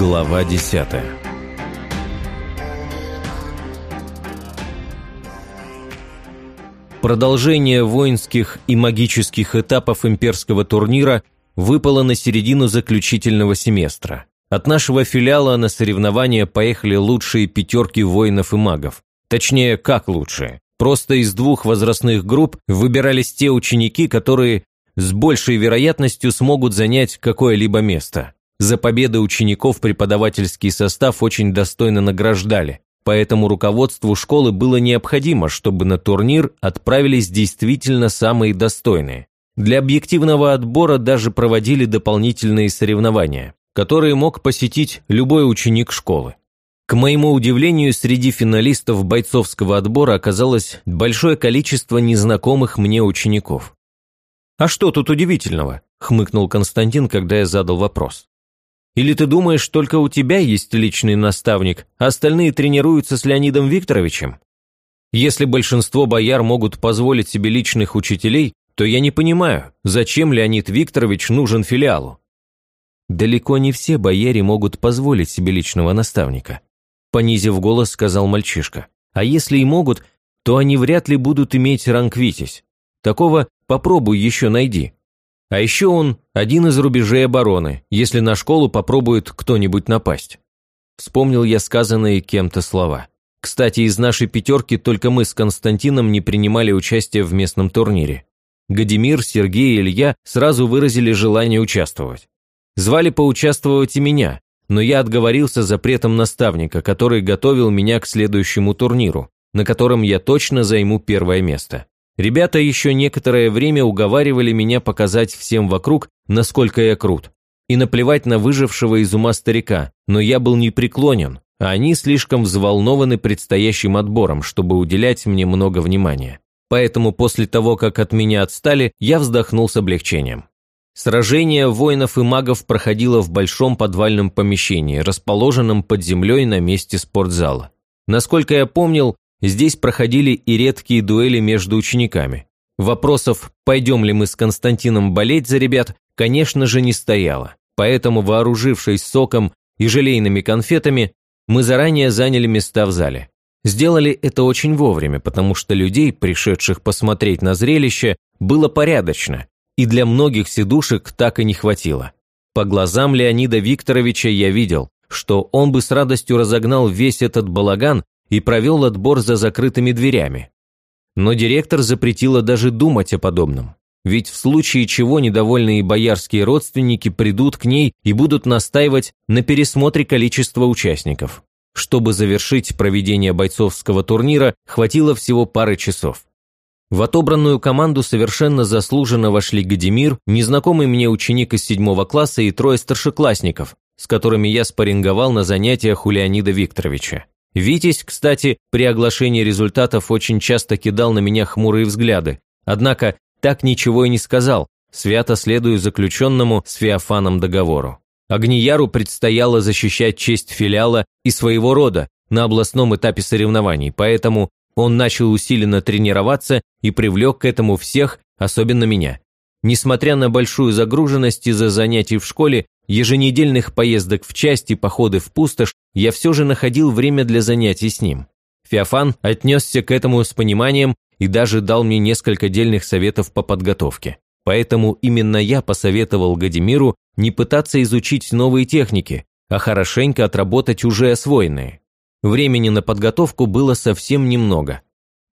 Глава 10 Продолжение воинских и магических этапов имперского турнира выпало на середину заключительного семестра. От нашего филиала на соревнования поехали лучшие пятерки воинов и магов. Точнее, как лучшие. Просто из двух возрастных групп выбирались те ученики, которые с большей вероятностью смогут занять какое-либо место. За победы учеников преподавательский состав очень достойно награждали, поэтому руководству школы было необходимо, чтобы на турнир отправились действительно самые достойные. Для объективного отбора даже проводили дополнительные соревнования, которые мог посетить любой ученик школы. К моему удивлению, среди финалистов бойцовского отбора оказалось большое количество незнакомых мне учеников. «А что тут удивительного?» – хмыкнул Константин, когда я задал вопрос. Или ты думаешь, только у тебя есть личный наставник, а остальные тренируются с Леонидом Викторовичем? Если большинство бояр могут позволить себе личных учителей, то я не понимаю, зачем Леонид Викторович нужен филиалу. Далеко не все бояре могут позволить себе личного наставника. Понизив голос, сказал мальчишка. А если и могут, то они вряд ли будут иметь ранг Витязь. Такого попробуй еще найди. А еще он один из рубежей обороны, если на школу попробует кто-нибудь напасть. Вспомнил я сказанные кем-то слова. Кстати, из нашей пятерки только мы с Константином не принимали участие в местном турнире. Гадимир, Сергей и Илья сразу выразили желание участвовать. Звали поучаствовать и меня, но я отговорился запретом наставника, который готовил меня к следующему турниру, на котором я точно займу первое место. Ребята еще некоторое время уговаривали меня показать всем вокруг, насколько я крут. И наплевать на выжившего из ума старика, но я был непреклонен, а они слишком взволнованы предстоящим отбором, чтобы уделять мне много внимания. Поэтому после того, как от меня отстали, я вздохнул с облегчением. Сражение воинов и магов проходило в большом подвальном помещении, расположенном под землей на месте спортзала. Насколько я помнил, Здесь проходили и редкие дуэли между учениками. Вопросов, пойдем ли мы с Константином болеть за ребят, конечно же, не стояло. Поэтому, вооружившись соком и желейными конфетами, мы заранее заняли места в зале. Сделали это очень вовремя, потому что людей, пришедших посмотреть на зрелище, было порядочно, и для многих сидушек так и не хватило. По глазам Леонида Викторовича я видел, что он бы с радостью разогнал весь этот балаган, и провел отбор за закрытыми дверями. Но директор запретила даже думать о подобном. Ведь в случае чего недовольные боярские родственники придут к ней и будут настаивать на пересмотре количества участников. Чтобы завершить проведение бойцовского турнира, хватило всего пары часов. В отобранную команду совершенно заслуженно вошли Гадимир, незнакомый мне ученик из седьмого класса и трое старшеклассников, с которыми я спарринговал на занятиях у Леонида Викторовича. Витязь, кстати, при оглашении результатов очень часто кидал на меня хмурые взгляды, однако так ничего и не сказал, свято следуя заключенному с Феофаном договору. Агнияру предстояло защищать честь филиала и своего рода на областном этапе соревнований, поэтому он начал усиленно тренироваться и привлек к этому всех, особенно меня. Несмотря на большую загруженность из-за занятий в школе, еженедельных поездок в части, походы в пустошь, я все же находил время для занятий с ним. Феофан отнесся к этому с пониманием и даже дал мне несколько дельных советов по подготовке. Поэтому именно я посоветовал Гадимиру не пытаться изучить новые техники, а хорошенько отработать уже освоенные. Времени на подготовку было совсем немного.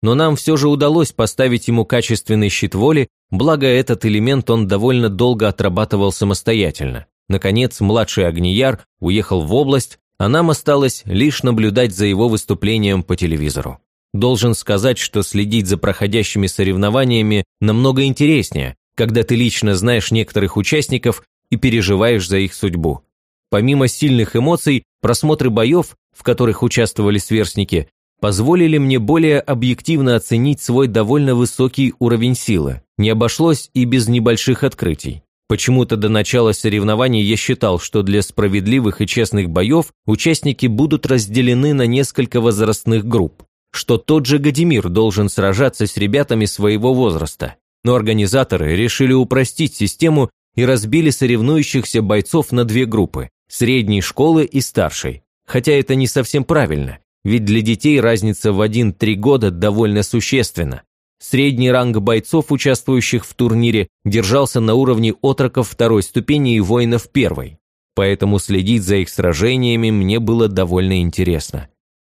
Но нам все же удалось поставить ему качественный щит воли, благо этот элемент он довольно долго отрабатывал самостоятельно. Наконец, младший Агнияр уехал в область, а нам осталось лишь наблюдать за его выступлением по телевизору. Должен сказать, что следить за проходящими соревнованиями намного интереснее, когда ты лично знаешь некоторых участников и переживаешь за их судьбу. Помимо сильных эмоций, просмотры боев, в которых участвовали сверстники, позволили мне более объективно оценить свой довольно высокий уровень силы. Не обошлось и без небольших открытий. Почему-то до начала соревнований я считал, что для справедливых и честных боев участники будут разделены на несколько возрастных групп, что тот же Гадимир должен сражаться с ребятами своего возраста. Но организаторы решили упростить систему и разбили соревнующихся бойцов на две группы. средней школы и старшей. Хотя это не совсем правильно, ведь для детей разница в 1-3 года довольно существенна. Средний ранг бойцов, участвующих в турнире, держался на уровне отроков второй ступени и воинов первой. Поэтому следить за их сражениями мне было довольно интересно.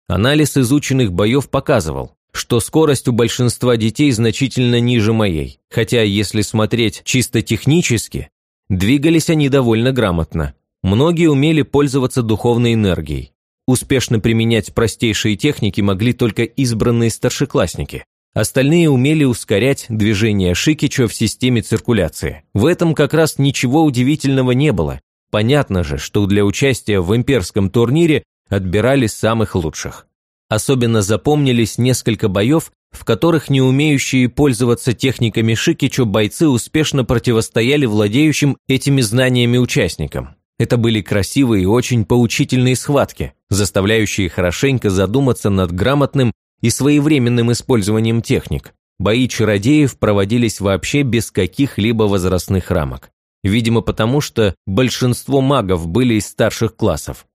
Анализ изученных боев показывал, что скорость у большинства детей значительно ниже моей, хотя, если смотреть чисто технически, двигались они довольно грамотно. Многие умели пользоваться духовной энергией. Успешно применять простейшие техники могли только избранные старшеклассники. Остальные умели ускорять движение Шикича в системе циркуляции. В этом как раз ничего удивительного не было. Понятно же, что для участия в имперском турнире отбирали самых лучших. Особенно запомнились несколько боев, в которых не умеющие пользоваться техниками Шикичо бойцы успешно противостояли владеющим этими знаниями участникам. Это были красивые и очень поучительные схватки, заставляющие хорошенько задуматься над грамотным и своевременным использованием техник. Бои чародеев проводились вообще без каких-либо возрастных рамок. Видимо, потому что большинство магов были из старших классов.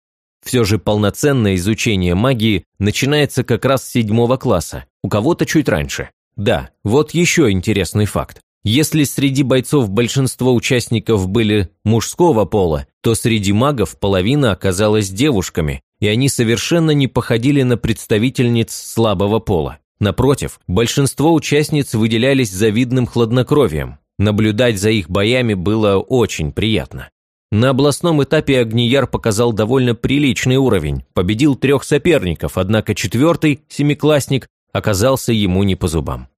Все же полноценное изучение магии начинается как раз с седьмого класса, у кого-то чуть раньше. Да, вот еще интересный факт. Если среди бойцов большинство участников были мужского пола, то среди магов половина оказалась девушками, и они совершенно не походили на представительниц слабого пола. Напротив, большинство участниц выделялись завидным хладнокровием. Наблюдать за их боями было очень приятно. На областном этапе Огнияр показал довольно приличный уровень, победил трех соперников, однако четвертый, семиклассник, оказался ему не по зубам.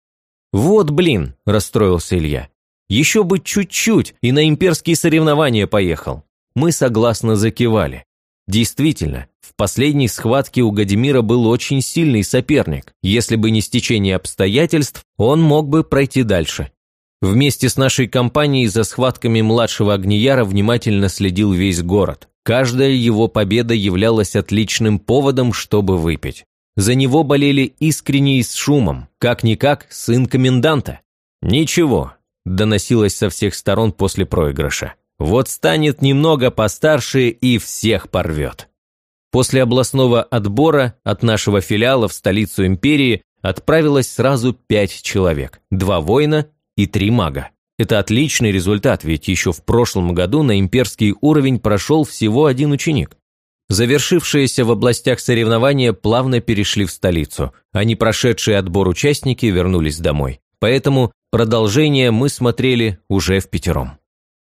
«Вот блин», – расстроился Илья. «Еще бы чуть-чуть, и на имперские соревнования поехал». Мы согласно закивали. Действительно, в последней схватке у Гадимира был очень сильный соперник. Если бы не стечение обстоятельств, он мог бы пройти дальше. Вместе с нашей компанией за схватками младшего Огнияра внимательно следил весь город. Каждая его победа являлась отличным поводом, чтобы выпить. За него болели искренне и с шумом, как-никак сын коменданта. «Ничего», – доносилось со всех сторон после проигрыша. «Вот станет немного постарше и всех порвет». После областного отбора от нашего филиала в столицу империи отправилось сразу пять человек, два воина и три мага. Это отличный результат, ведь еще в прошлом году на имперский уровень прошел всего один ученик. Завершившиеся в областях соревнования плавно перешли в столицу, а не прошедшие отбор участники вернулись домой. Поэтому продолжение мы смотрели уже в пятером.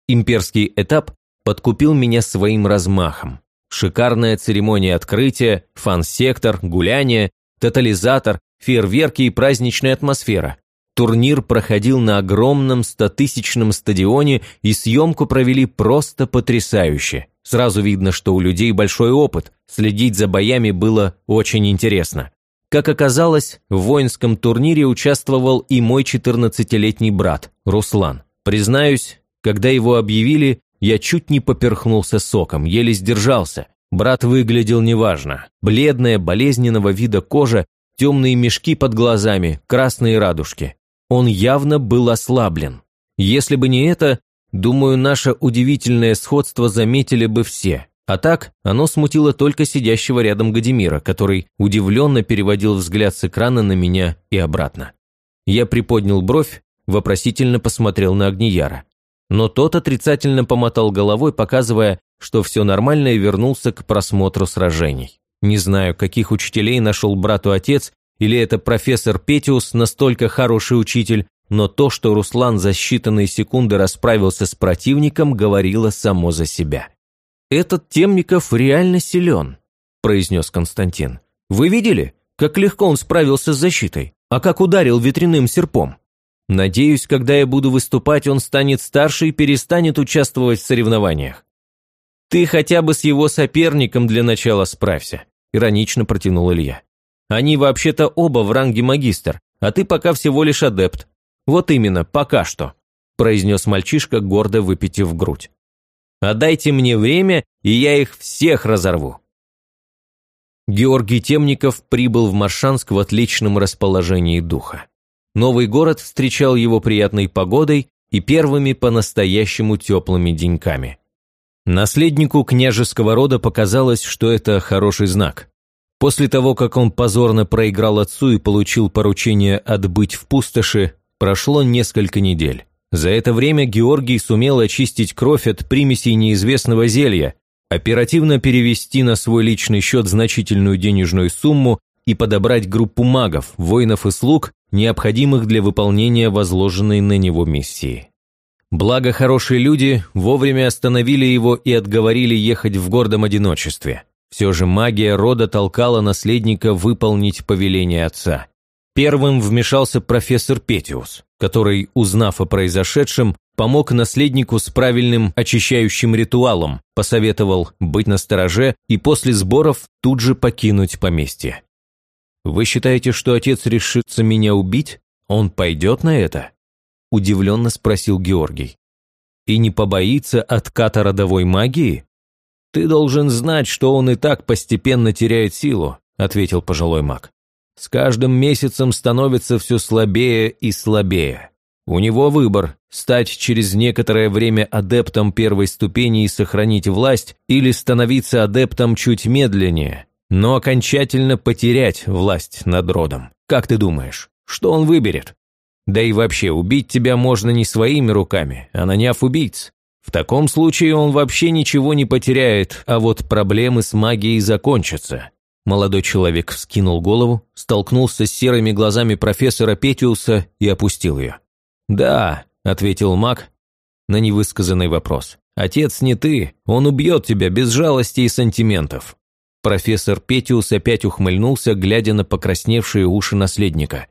Имперский этап подкупил меня своим размахом. Шикарная церемония открытия, фан-сектор, гуляние, тотализатор, фейерверки и праздничная атмосфера. Турнир проходил на огромном стотысячном стадионе, и съемку провели просто потрясающе. Сразу видно, что у людей большой опыт, следить за боями было очень интересно. Как оказалось, в воинском турнире участвовал и мой 14-летний брат, Руслан. Признаюсь, когда его объявили, я чуть не поперхнулся соком, еле сдержался. Брат выглядел неважно. Бледная, болезненного вида кожа, темные мешки под глазами, красные радужки. Он явно был ослаблен. Если бы не это, думаю, наше удивительное сходство заметили бы все. А так, оно смутило только сидящего рядом Гадимира, который удивленно переводил взгляд с экрана на меня и обратно. Я приподнял бровь, вопросительно посмотрел на Огнияра. Но тот отрицательно помотал головой, показывая, что все нормально и вернулся к просмотру сражений. Не знаю, каких учителей нашел брату отец, или это профессор Петиус настолько хороший учитель, но то, что Руслан за считанные секунды расправился с противником, говорило само за себя. «Этот Темников реально силен», – произнес Константин. «Вы видели, как легко он справился с защитой, а как ударил ветряным серпом? Надеюсь, когда я буду выступать, он станет старше и перестанет участвовать в соревнованиях. Ты хотя бы с его соперником для начала справься», – иронично протянул Илья. Они вообще-то оба в ранге магистр, а ты пока всего лишь адепт. Вот именно, пока что», – произнес мальчишка, гордо выпитив грудь. «Отдайте мне время, и я их всех разорву». Георгий Темников прибыл в Маршанск в отличном расположении духа. Новый город встречал его приятной погодой и первыми по-настоящему теплыми деньками. Наследнику княжеского рода показалось, что это хороший знак. После того, как он позорно проиграл отцу и получил поручение отбыть в пустоши, прошло несколько недель. За это время Георгий сумел очистить кровь от примесей неизвестного зелья, оперативно перевести на свой личный счет значительную денежную сумму и подобрать группу магов, воинов и слуг, необходимых для выполнения возложенной на него миссии. Благо хорошие люди вовремя остановили его и отговорили ехать в гордом одиночестве. Все же магия рода толкала наследника выполнить повеление отца. Первым вмешался профессор Петиус, который, узнав о произошедшем, помог наследнику с правильным очищающим ритуалом, посоветовал быть настороже и после сборов тут же покинуть поместье. «Вы считаете, что отец решится меня убить? Он пойдет на это?» – удивленно спросил Георгий. «И не побоится отката родовой магии?» «Ты должен знать, что он и так постепенно теряет силу», – ответил пожилой маг. «С каждым месяцем становится все слабее и слабее. У него выбор – стать через некоторое время адептом первой ступени и сохранить власть, или становиться адептом чуть медленнее, но окончательно потерять власть над родом. Как ты думаешь, что он выберет? Да и вообще, убить тебя можно не своими руками, а наняв убийц. В таком случае он вообще ничего не потеряет, а вот проблемы с магией закончатся. Молодой человек вскинул голову, столкнулся с серыми глазами профессора Петиуса и опустил ее. «Да», – ответил маг на невысказанный вопрос. «Отец не ты, он убьет тебя без жалости и сантиментов». Профессор Петиус опять ухмыльнулся, глядя на покрасневшие уши наследника.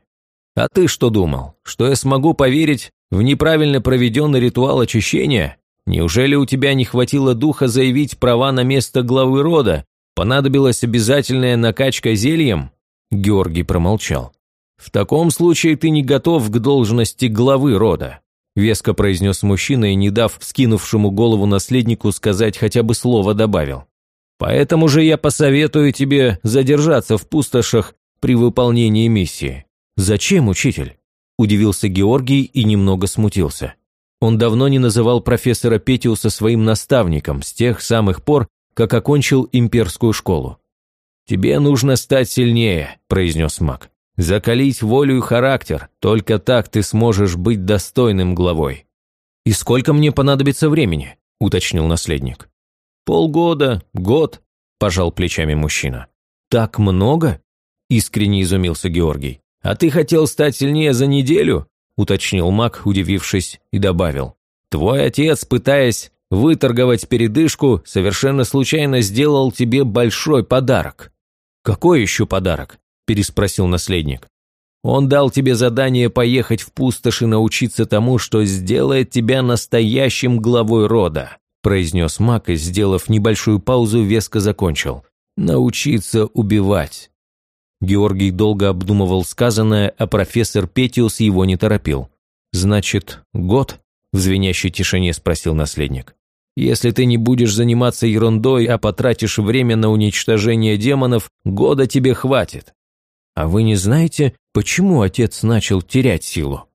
А ты что думал, что я смогу поверить в неправильно проведенный ритуал очищения? Неужели у тебя не хватило духа заявить права на место главы рода? Понадобилась обязательная накачка зельем?» Георгий промолчал. «В таком случае ты не готов к должности главы рода», веско произнес мужчина и, не дав скинувшему голову наследнику сказать хотя бы слово, добавил. «Поэтому же я посоветую тебе задержаться в пустошах при выполнении миссии. «Зачем, учитель?» – удивился Георгий и немного смутился. Он давно не называл профессора Петиуса своим наставником с тех самых пор, как окончил имперскую школу. «Тебе нужно стать сильнее», – произнес маг. «Закалить волю и характер, только так ты сможешь быть достойным главой». «И сколько мне понадобится времени?» – уточнил наследник. «Полгода, год», – пожал плечами мужчина. «Так много?» – искренне изумился Георгий. «А ты хотел стать сильнее за неделю?» – уточнил маг, удивившись, и добавил. «Твой отец, пытаясь выторговать передышку, совершенно случайно сделал тебе большой подарок». «Какой еще подарок?» – переспросил наследник. «Он дал тебе задание поехать в пустошь и научиться тому, что сделает тебя настоящим главой рода», – произнес маг и, сделав небольшую паузу, веско закончил. «Научиться убивать». Георгий долго обдумывал сказанное, а профессор Петиус его не торопил. «Значит, год?» – в звенящей тишине спросил наследник. «Если ты не будешь заниматься ерундой, а потратишь время на уничтожение демонов, года тебе хватит». «А вы не знаете, почему отец начал терять силу?»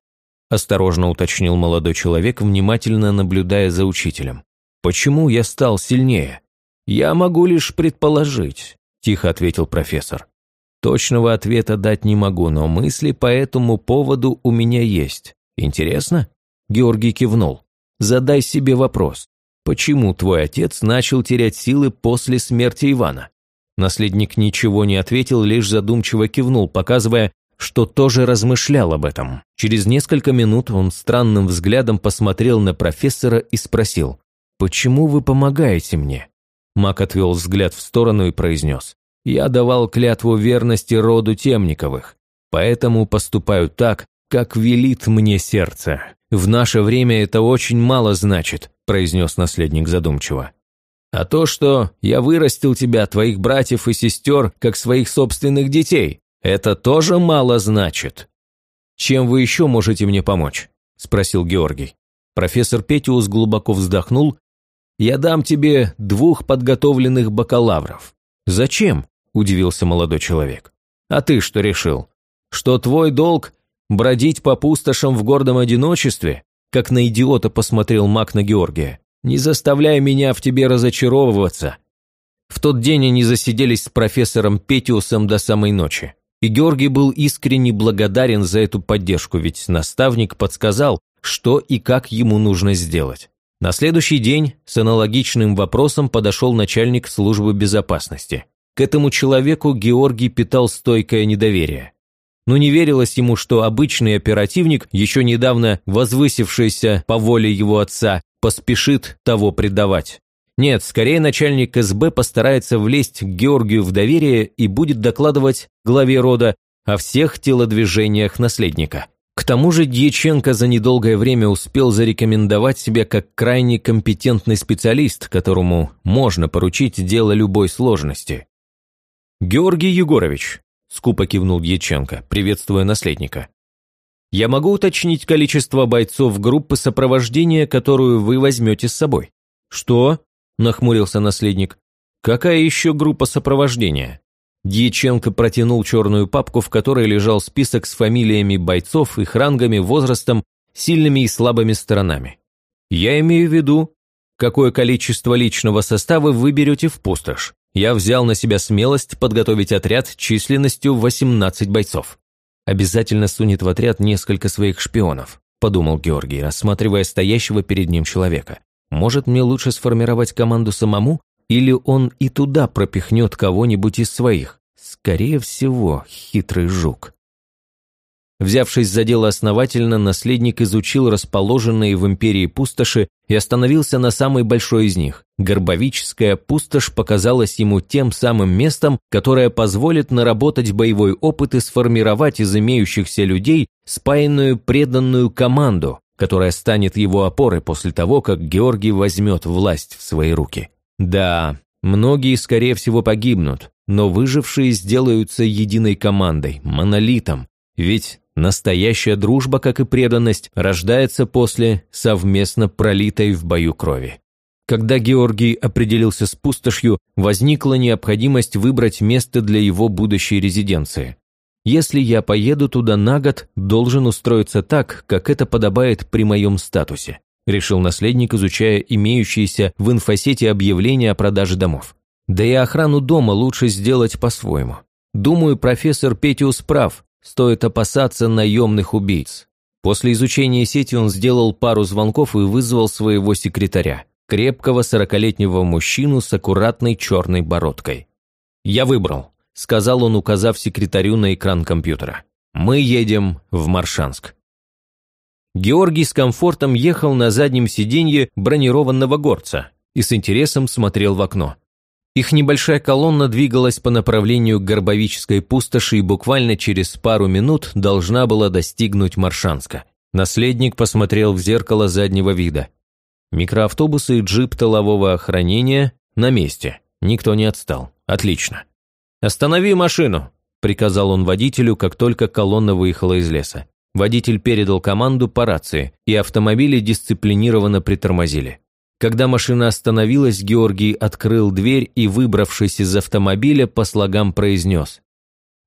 Осторожно уточнил молодой человек, внимательно наблюдая за учителем. «Почему я стал сильнее?» «Я могу лишь предположить», – тихо ответил профессор. Точного ответа дать не могу, но мысли по этому поводу у меня есть. Интересно? Георгий кивнул. Задай себе вопрос. Почему твой отец начал терять силы после смерти Ивана? Наследник ничего не ответил, лишь задумчиво кивнул, показывая, что тоже размышлял об этом. Через несколько минут он странным взглядом посмотрел на профессора и спросил, «Почему вы помогаете мне?» Мак отвел взгляд в сторону и произнес, я давал клятву верности роду Темниковых, поэтому поступаю так, как велит мне сердце. В наше время это очень мало значит», – произнес наследник задумчиво. «А то, что я вырастил тебя, твоих братьев и сестер, как своих собственных детей, это тоже мало значит». «Чем вы еще можете мне помочь?» – спросил Георгий. Профессор Петиус глубоко вздохнул. «Я дам тебе двух подготовленных бакалавров». «Зачем?» – удивился молодой человек. «А ты что решил? Что твой долг – бродить по пустошам в гордом одиночестве?» Как на идиота посмотрел маг на Георгия. Не заставляй меня в тебе разочаровываться». В тот день они засиделись с профессором Петиусом до самой ночи. И Георгий был искренне благодарен за эту поддержку, ведь наставник подсказал, что и как ему нужно сделать. На следующий день с аналогичным вопросом подошел начальник службы безопасности. К этому человеку Георгий питал стойкое недоверие. Но не верилось ему, что обычный оперативник, еще недавно возвысившийся по воле его отца, поспешит того предавать. Нет, скорее начальник СБ постарается влезть к Георгию в доверие и будет докладывать главе рода о всех телодвижениях наследника. К тому же Дьяченко за недолгое время успел зарекомендовать себя как крайне компетентный специалист, которому можно поручить дело любой сложности. «Георгий Егорович», – скупо кивнул Дьяченко, приветствуя наследника. «Я могу уточнить количество бойцов группы сопровождения, которую вы возьмете с собой?» «Что?» – нахмурился наследник. «Какая еще группа сопровождения?» Дьяченко протянул черную папку, в которой лежал список с фамилиями бойцов, их рангами, возрастом, сильными и слабыми сторонами. «Я имею в виду, какое количество личного состава вы берете в пустошь. Я взял на себя смелость подготовить отряд численностью 18 бойцов. Обязательно сунет в отряд несколько своих шпионов», – подумал Георгий, рассматривая стоящего перед ним человека. «Может, мне лучше сформировать команду самому или он и туда пропихнет кого-нибудь из своих? Скорее всего, хитрый жук. Взявшись за дело основательно, наследник изучил расположенные в империи пустоши и остановился на самой большой из них. Горбовическая пустошь показалась ему тем самым местом, которое позволит наработать боевой опыт и сформировать из имеющихся людей спаянную преданную команду, которая станет его опорой после того, как Георгий возьмет власть в свои руки. Да, многие, скорее всего, погибнут, но выжившие сделаются единой командой, монолитом, ведь настоящая дружба, как и преданность, рождается после совместно пролитой в бою крови. Когда Георгий определился с пустошью, возникла необходимость выбрать место для его будущей резиденции. Если я поеду туда на год, должен устроиться так, как это подобает при моем статусе решил наследник, изучая имеющиеся в инфосете объявления о продаже домов. Да и охрану дома лучше сделать по-своему. Думаю, профессор Петиус прав, стоит опасаться наемных убийц. После изучения сети он сделал пару звонков и вызвал своего секретаря, крепкого сорокалетнего мужчину с аккуратной черной бородкой. «Я выбрал», – сказал он, указав секретарю на экран компьютера. «Мы едем в Маршанск». Георгий с комфортом ехал на заднем сиденье бронированного горца и с интересом смотрел в окно. Их небольшая колонна двигалась по направлению к Горбовической пустоши и буквально через пару минут должна была достигнуть Маршанска. Наследник посмотрел в зеркало заднего вида. Микроавтобусы и джип тылового охранения на месте. Никто не отстал. Отлично. «Останови машину!» – приказал он водителю, как только колонна выехала из леса. Водитель передал команду по рации, и автомобили дисциплинированно притормозили. Когда машина остановилась, Георгий открыл дверь и, выбравшись из автомобиля, по слогам произнес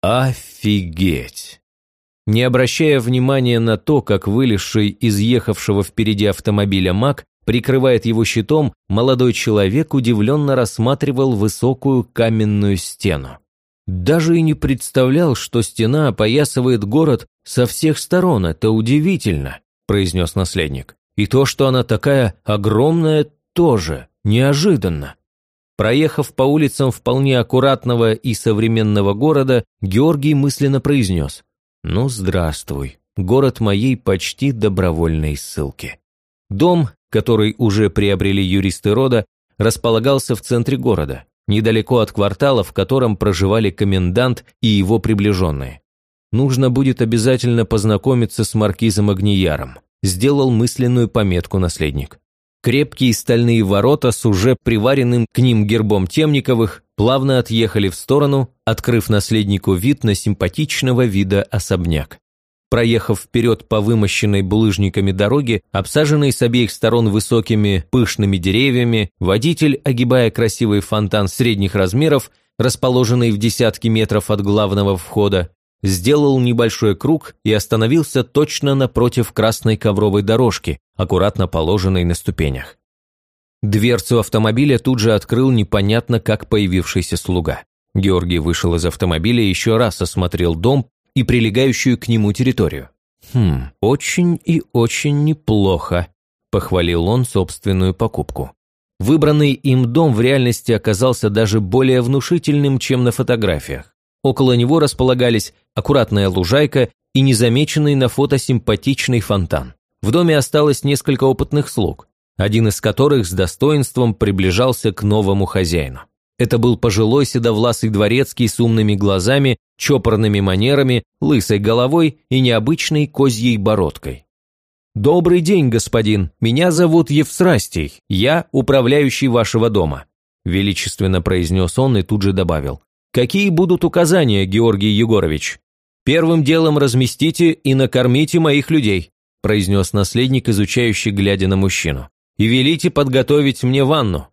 «Офигеть!». Не обращая внимания на то, как вылезший из ехавшего впереди автомобиля маг прикрывает его щитом, молодой человек удивленно рассматривал высокую каменную стену. Даже и не представлял, что стена опоясывает город со всех сторон. Это удивительно, произнес наследник. И то, что она такая огромная, тоже неожиданно. Проехав по улицам вполне аккуратного и современного города, Георгий мысленно произнес «Ну, здравствуй, город моей почти добровольной ссылки». Дом, который уже приобрели юристы рода, располагался в центре города недалеко от квартала, в котором проживали комендант и его приближенные. Нужно будет обязательно познакомиться с маркизом Агнияром, сделал мысленную пометку наследник. Крепкие стальные ворота с уже приваренным к ним гербом Темниковых плавно отъехали в сторону, открыв наследнику вид на симпатичного вида особняк. Проехав вперед по вымощенной булыжниками дороге, обсаженной с обеих сторон высокими пышными деревьями, водитель, огибая красивый фонтан средних размеров, расположенный в десятки метров от главного входа, сделал небольшой круг и остановился точно напротив красной ковровой дорожки, аккуратно положенной на ступенях. Дверцу автомобиля тут же открыл непонятно как появившийся слуга. Георгий вышел из автомобиля еще раз осмотрел дом и прилегающую к нему территорию. «Хм, очень и очень неплохо», – похвалил он собственную покупку. Выбранный им дом в реальности оказался даже более внушительным, чем на фотографиях. Около него располагались аккуратная лужайка и незамеченный на фото симпатичный фонтан. В доме осталось несколько опытных слуг один из которых с достоинством приближался к новому хозяину. Это был пожилой седовласый дворецкий с умными глазами, чопорными манерами, лысой головой и необычной козьей бородкой. «Добрый день, господин. Меня зовут Евсрастий. Я управляющий вашего дома», – величественно произнес он и тут же добавил. «Какие будут указания, Георгий Егорович? Первым делом разместите и накормите моих людей», – произнес наследник, изучающий, глядя на мужчину и велите подготовить мне ванну».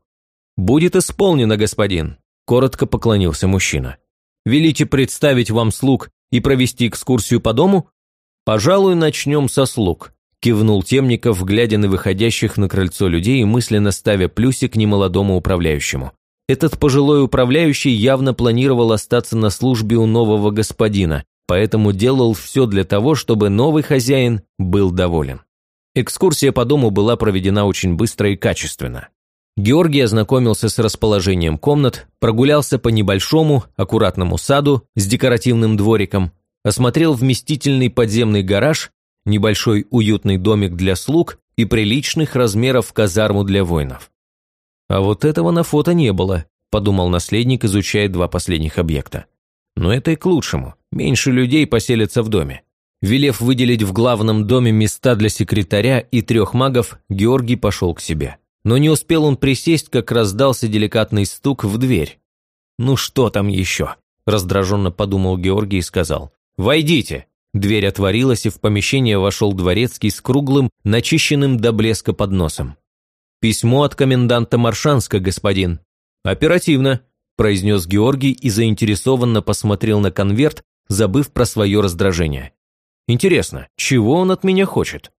«Будет исполнено, господин», – коротко поклонился мужчина. «Велите представить вам слуг и провести экскурсию по дому?» «Пожалуй, начнем со слуг», – кивнул Темников, глядя на выходящих на крыльцо людей и мысленно ставя плюсик немолодому управляющему. Этот пожилой управляющий явно планировал остаться на службе у нового господина, поэтому делал все для того, чтобы новый хозяин был доволен. Экскурсия по дому была проведена очень быстро и качественно. Георгий ознакомился с расположением комнат, прогулялся по небольшому, аккуратному саду с декоративным двориком, осмотрел вместительный подземный гараж, небольшой уютный домик для слуг и приличных размеров казарму для воинов. А вот этого на фото не было, подумал наследник, изучая два последних объекта. Но это и к лучшему, меньше людей поселятся в доме. Велев выделить в главном доме места для секретаря и трех магов, Георгий пошел к себе. Но не успел он присесть, как раздался деликатный стук в дверь. «Ну что там еще?» – раздраженно подумал Георгий и сказал. «Войдите!» Дверь отворилась, и в помещение вошел дворецкий с круглым, начищенным до блеска подносом. «Письмо от коменданта Маршанска, господин». «Оперативно», – произнес Георгий и заинтересованно посмотрел на конверт, забыв про свое раздражение. Интересно, чего он от меня хочет?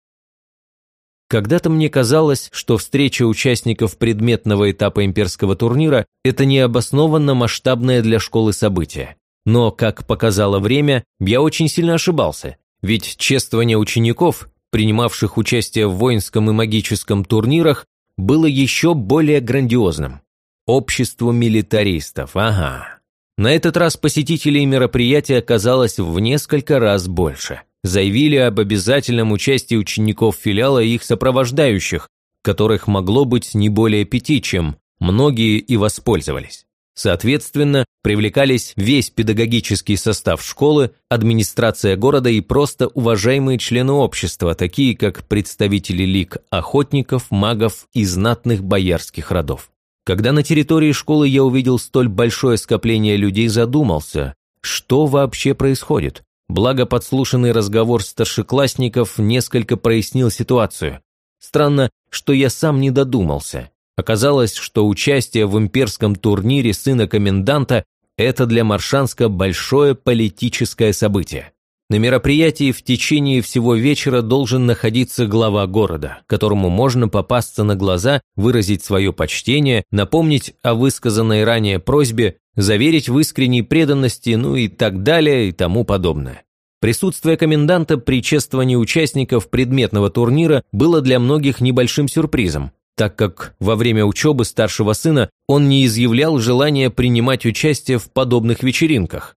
Когда-то мне казалось, что встреча участников предметного этапа имперского турнира – это необоснованно масштабное для школы событие. Но, как показало время, я очень сильно ошибался. Ведь чествование учеников, принимавших участие в воинском и магическом турнирах, было еще более грандиозным. Общество милитаристов, ага. На этот раз посетителей мероприятия оказалось в несколько раз больше заявили об обязательном участии учеников филиала и их сопровождающих, которых могло быть не более пяти, чем многие и воспользовались. Соответственно, привлекались весь педагогический состав школы, администрация города и просто уважаемые члены общества, такие как представители лиг охотников, магов и знатных боярских родов. Когда на территории школы я увидел столь большое скопление людей, задумался, что вообще происходит. Благо подслушанный разговор старшеклассников несколько прояснил ситуацию. Странно, что я сам не додумался. Оказалось, что участие в имперском турнире сына коменданта – это для Маршанска большое политическое событие. На мероприятии в течение всего вечера должен находиться глава города, которому можно попасться на глаза, выразить свое почтение, напомнить о высказанной ранее просьбе, заверить в искренней преданности, ну и так далее и тому подобное. Присутствие коменданта при чествовании участников предметного турнира было для многих небольшим сюрпризом, так как во время учебы старшего сына он не изъявлял желания принимать участие в подобных вечеринках.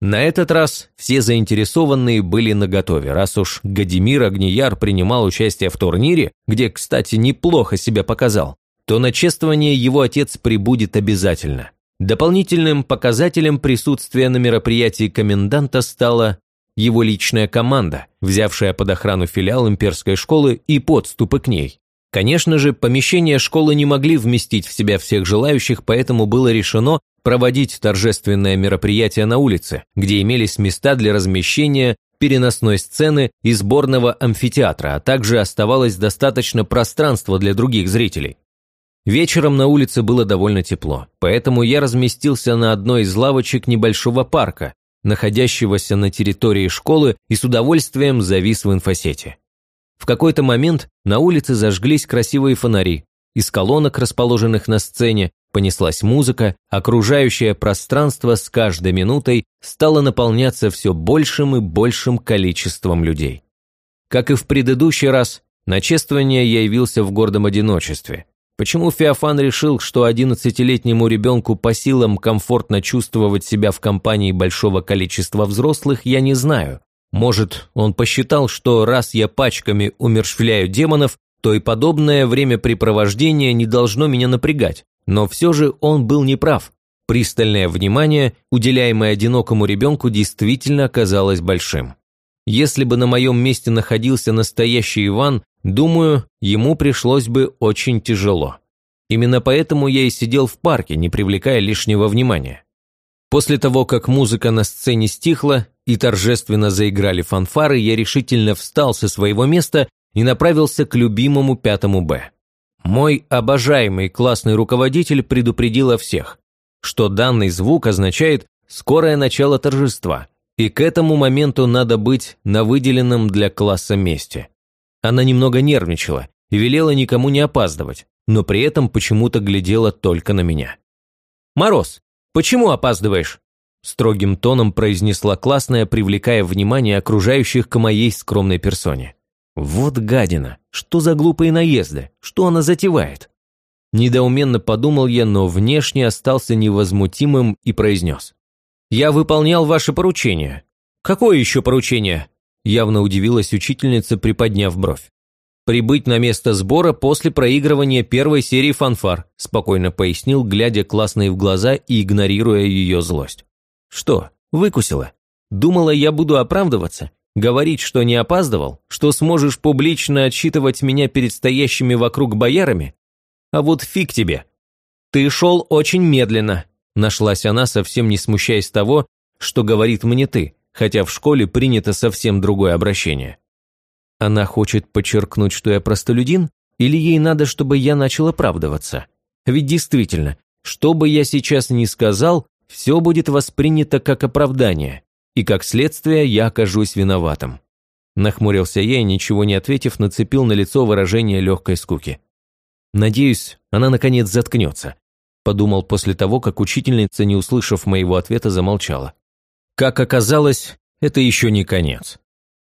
На этот раз все заинтересованные были наготове, раз уж Гадимир Агнияр принимал участие в турнире, где, кстати, неплохо себя показал, то на чествование его отец прибудет обязательно. Дополнительным показателем присутствия на мероприятии коменданта стала его личная команда, взявшая под охрану филиал имперской школы и подступы к ней. Конечно же, помещения школы не могли вместить в себя всех желающих, поэтому было решено проводить торжественное мероприятие на улице, где имелись места для размещения переносной сцены и сборного амфитеатра, а также оставалось достаточно пространства для других зрителей. Вечером на улице было довольно тепло, поэтому я разместился на одной из лавочек небольшого парка, находящегося на территории школы, и с удовольствием завис в инфосете. В какой-то момент на улице зажглись красивые фонари. из колонок, расположенных на сцене, понеслась музыка, окружающее пространство с каждой минутой стало наполняться все большим и большим количеством людей. Как и в предыдущий раз, на чествование я явился в гордом одиночестве. Почему Феофан решил, что 11-летнему ребенку по силам комфортно чувствовать себя в компании большого количества взрослых, я не знаю. Может, он посчитал, что раз я пачками умершвляю демонов, то и подобное времяпрепровождение не должно меня напрягать. Но все же он был неправ. Пристальное внимание, уделяемое одинокому ребенку, действительно оказалось большим. Если бы на моем месте находился настоящий Иван, думаю, ему пришлось бы очень тяжело. Именно поэтому я и сидел в парке, не привлекая лишнего внимания. После того, как музыка на сцене стихла и торжественно заиграли фанфары, я решительно встал со своего места и направился к любимому пятому «Б». Мой обожаемый классный руководитель предупредил о всех, что данный звук означает скорое начало торжества, и к этому моменту надо быть на выделенном для класса месте. Она немного нервничала и велела никому не опаздывать, но при этом почему-то глядела только на меня. «Мороз, почему опаздываешь?» строгим тоном произнесла классная, привлекая внимание окружающих к моей скромной персоне. Вот гадина, что за глупые наезды, что она затевает? Недоуменно подумал я, но внешне остался невозмутимым и произнес. «Я выполнял ваше поручение». «Какое еще поручение?» Явно удивилась учительница, приподняв бровь. «Прибыть на место сбора после проигрывания первой серии фанфар», спокойно пояснил, глядя классной в глаза и игнорируя ее злость. «Что, выкусила? Думала, я буду оправдываться? Говорить, что не опаздывал, что сможешь публично отчитывать меня перед стоящими вокруг боярами? А вот фиг тебе. Ты шел очень медленно, нашлась она, совсем не смущаясь того, что говорит мне ты, хотя в школе принято совсем другое обращение. Она хочет подчеркнуть, что я простолюдин, или ей надо, чтобы я начал оправдываться? Ведь действительно, что бы я сейчас ни сказал, все будет воспринято как оправдание и, как следствие, я окажусь виноватым. Нахмурился я и, ничего не ответив, нацепил на лицо выражение легкой скуки. «Надеюсь, она наконец заткнется», – подумал после того, как учительница, не услышав моего ответа, замолчала. Как оказалось, это еще не конец.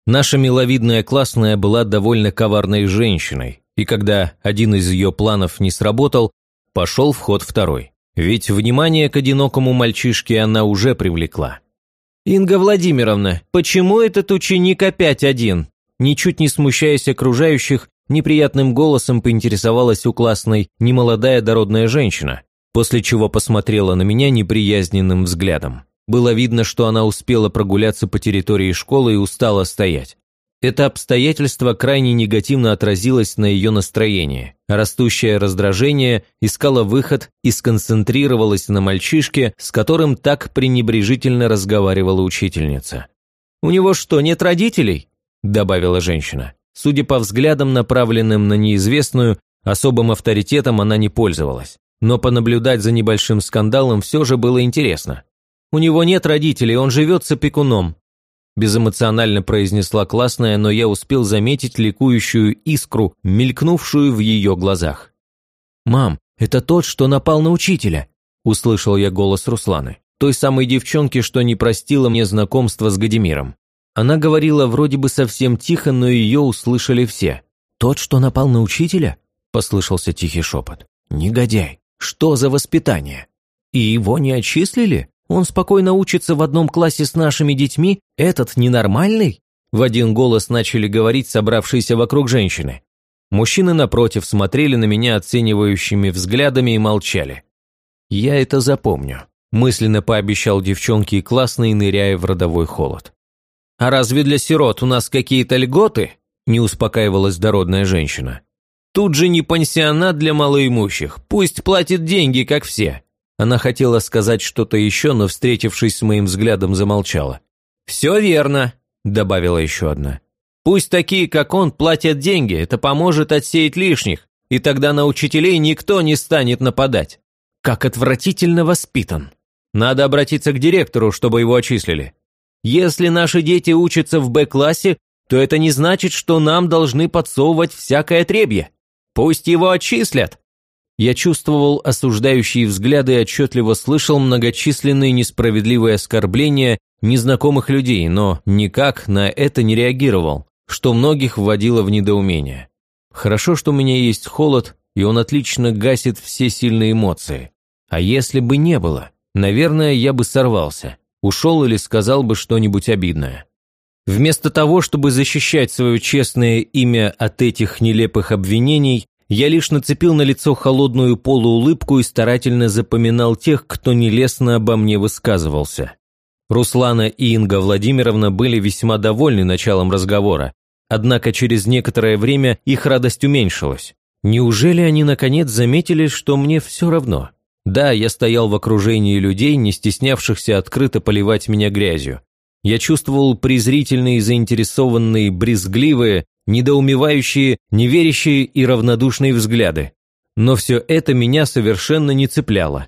Наша миловидная классная была довольно коварной женщиной, и когда один из ее планов не сработал, пошел в ход второй. Ведь внимание к одинокому мальчишке она уже привлекла. «Инга Владимировна, почему этот ученик опять один?» Ничуть не смущаясь окружающих, неприятным голосом поинтересовалась у классной немолодая дородная женщина, после чего посмотрела на меня неприязненным взглядом. Было видно, что она успела прогуляться по территории школы и устала стоять. Это обстоятельство крайне негативно отразилось на ее настроении. Растущее раздражение искало выход и сконцентрировалось на мальчишке, с которым так пренебрежительно разговаривала учительница. «У него что, нет родителей?» – добавила женщина. Судя по взглядам, направленным на неизвестную, особым авторитетом она не пользовалась. Но понаблюдать за небольшим скандалом все же было интересно. «У него нет родителей, он живет с опекуном безэмоционально произнесла классная, но я успел заметить ликующую искру, мелькнувшую в ее глазах. «Мам, это тот, что напал на учителя», – услышал я голос Русланы, той самой девчонки, что не простила мне знакомство с Гадимиром. Она говорила вроде бы совсем тихо, но ее услышали все. «Тот, что напал на учителя?» – послышался тихий шепот. «Негодяй! Что за воспитание? И его не отчислили?» Он спокойно учится в одном классе с нашими детьми, этот ненормальный?» В один голос начали говорить собравшиеся вокруг женщины. Мужчины, напротив, смотрели на меня оценивающими взглядами и молчали. «Я это запомню», – мысленно пообещал девчонке и классной, ныряя в родовой холод. «А разве для сирот у нас какие-то льготы?» – не успокаивалась дородная женщина. «Тут же не пансионат для малоимущих, пусть платит деньги, как все. Она хотела сказать что-то еще, но, встретившись с моим взглядом, замолчала. «Все верно», – добавила еще одна. «Пусть такие, как он, платят деньги, это поможет отсеять лишних, и тогда на учителей никто не станет нападать. Как отвратительно воспитан. Надо обратиться к директору, чтобы его отчислили. Если наши дети учатся в Б-классе, то это не значит, что нам должны подсовывать всякое требье. Пусть его отчислят. Я чувствовал осуждающие взгляды и отчетливо слышал многочисленные несправедливые оскорбления незнакомых людей, но никак на это не реагировал, что многих вводило в недоумение. Хорошо, что у меня есть холод, и он отлично гасит все сильные эмоции. А если бы не было, наверное, я бы сорвался, ушел или сказал бы что-нибудь обидное. Вместо того, чтобы защищать свое честное имя от этих нелепых обвинений, я лишь нацепил на лицо холодную полуулыбку и старательно запоминал тех, кто нелестно обо мне высказывался. Руслана и Инга Владимировна были весьма довольны началом разговора, однако через некоторое время их радость уменьшилась. Неужели они наконец заметили, что мне все равно? Да, я стоял в окружении людей, не стеснявшихся открыто поливать меня грязью. Я чувствовал презрительные, заинтересованные, брезгливые, недоумевающие, неверящие и равнодушные взгляды. Но все это меня совершенно не цепляло.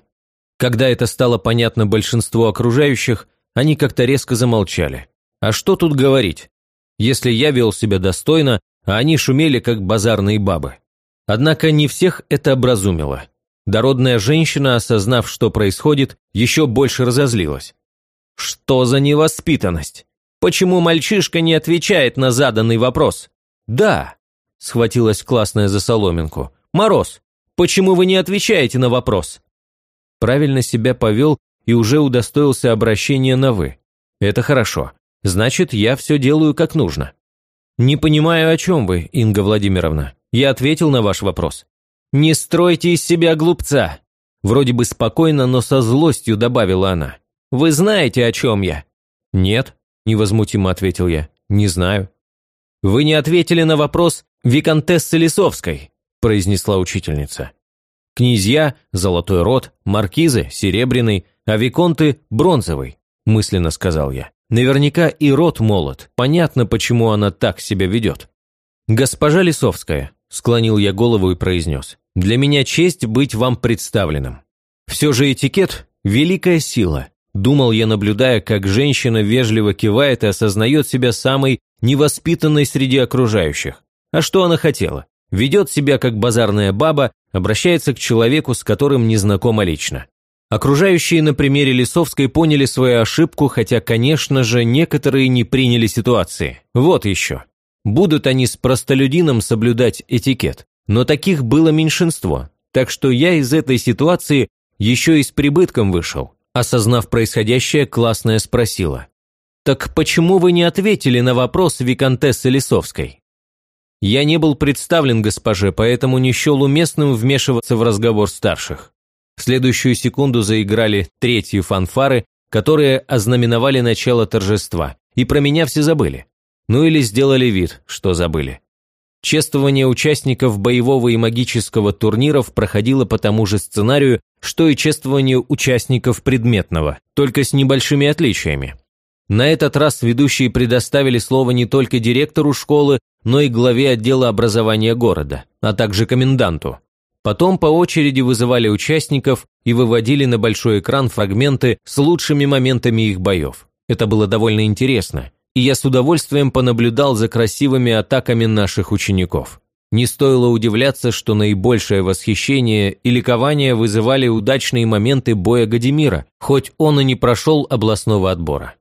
Когда это стало понятно большинству окружающих, они как-то резко замолчали. А что тут говорить? Если я вел себя достойно, а они шумели, как базарные бабы. Однако не всех это образумило. Дородная женщина, осознав, что происходит, еще больше разозлилась. Что за невоспитанность? Почему мальчишка не отвечает на заданный вопрос? Да, схватилась классная за соломинку. Мороз, почему вы не отвечаете на вопрос? Правильно себя повел и уже удостоился обращения на «вы». Это хорошо. Значит, я все делаю как нужно. Не понимаю, о чем вы, Инга Владимировна. Я ответил на ваш вопрос. «Не стройте из себя глупца!» Вроде бы спокойно, но со злостью добавила она. «Вы знаете, о чем я?» «Нет», – невозмутимо ответил я. «Не знаю». «Вы не ответили на вопрос Викантессы Лисовской», – произнесла учительница. «Князья – золотой род, маркизы – серебряный, а виконты – бронзовый», – мысленно сказал я. «Наверняка и род молод, понятно, почему она так себя ведет». «Госпожа Лисовская», – склонил я голову и произнес, – «для меня честь быть вам представленным. Все же этикет – великая сила». Думал я, наблюдая, как женщина вежливо кивает и осознает себя самой невоспитанной среди окружающих. А что она хотела? Ведет себя как базарная баба, обращается к человеку, с которым не знакома лично. Окружающие на примере Лисовской поняли свою ошибку, хотя, конечно же, некоторые не приняли ситуации. Вот еще. Будут они с простолюдином соблюдать этикет. Но таких было меньшинство. Так что я из этой ситуации еще и с прибытком вышел. Осознав происходящее, классная спросила. «Так почему вы не ответили на вопрос Викантессы Лисовской?» Я не был представлен госпоже, поэтому не счел уместным вмешиваться в разговор старших. В следующую секунду заиграли третьи фанфары, которые ознаменовали начало торжества, и про меня все забыли. Ну или сделали вид, что забыли. Чествование участников боевого и магического турниров проходило по тому же сценарию, что и чествование участников предметного, только с небольшими отличиями. На этот раз ведущие предоставили слово не только директору школы, но и главе отдела образования города, а также коменданту. Потом по очереди вызывали участников и выводили на большой экран фрагменты с лучшими моментами их боев. Это было довольно интересно, и я с удовольствием понаблюдал за красивыми атаками наших учеников. Не стоило удивляться, что наибольшее восхищение и ликование вызывали удачные моменты боя Гадимира, хоть он и не прошел областного отбора.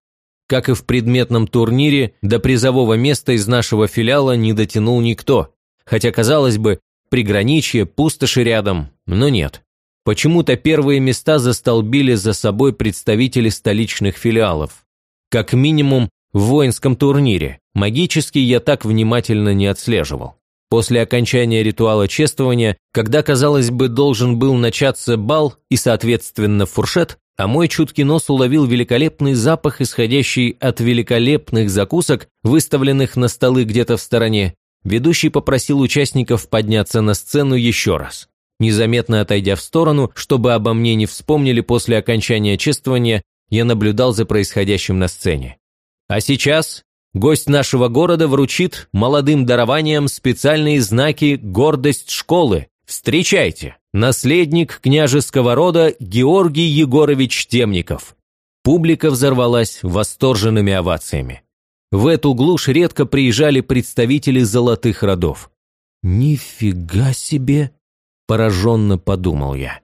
Как и в предметном турнире, до призового места из нашего филиала не дотянул никто, хотя, казалось бы, приграничье, пустоши рядом, но нет. Почему-то первые места застолбили за собой представители столичных филиалов. Как минимум, в воинском турнире. Магический я так внимательно не отслеживал. После окончания ритуала чествования, когда, казалось бы, должен был начаться бал и, соответственно, фуршет, а мой чуткий нос уловил великолепный запах, исходящий от великолепных закусок, выставленных на столы где-то в стороне, ведущий попросил участников подняться на сцену еще раз. Незаметно отойдя в сторону, чтобы обо мне не вспомнили после окончания чествования, я наблюдал за происходящим на сцене. А сейчас гость нашего города вручит молодым дарованиям специальные знаки «Гордость школы». Встречайте! Наследник княжеского рода Георгий Егорович Темников. Публика взорвалась восторженными овациями. В эту глушь редко приезжали представители золотых родов. «Нифига себе!» Пораженно подумал я.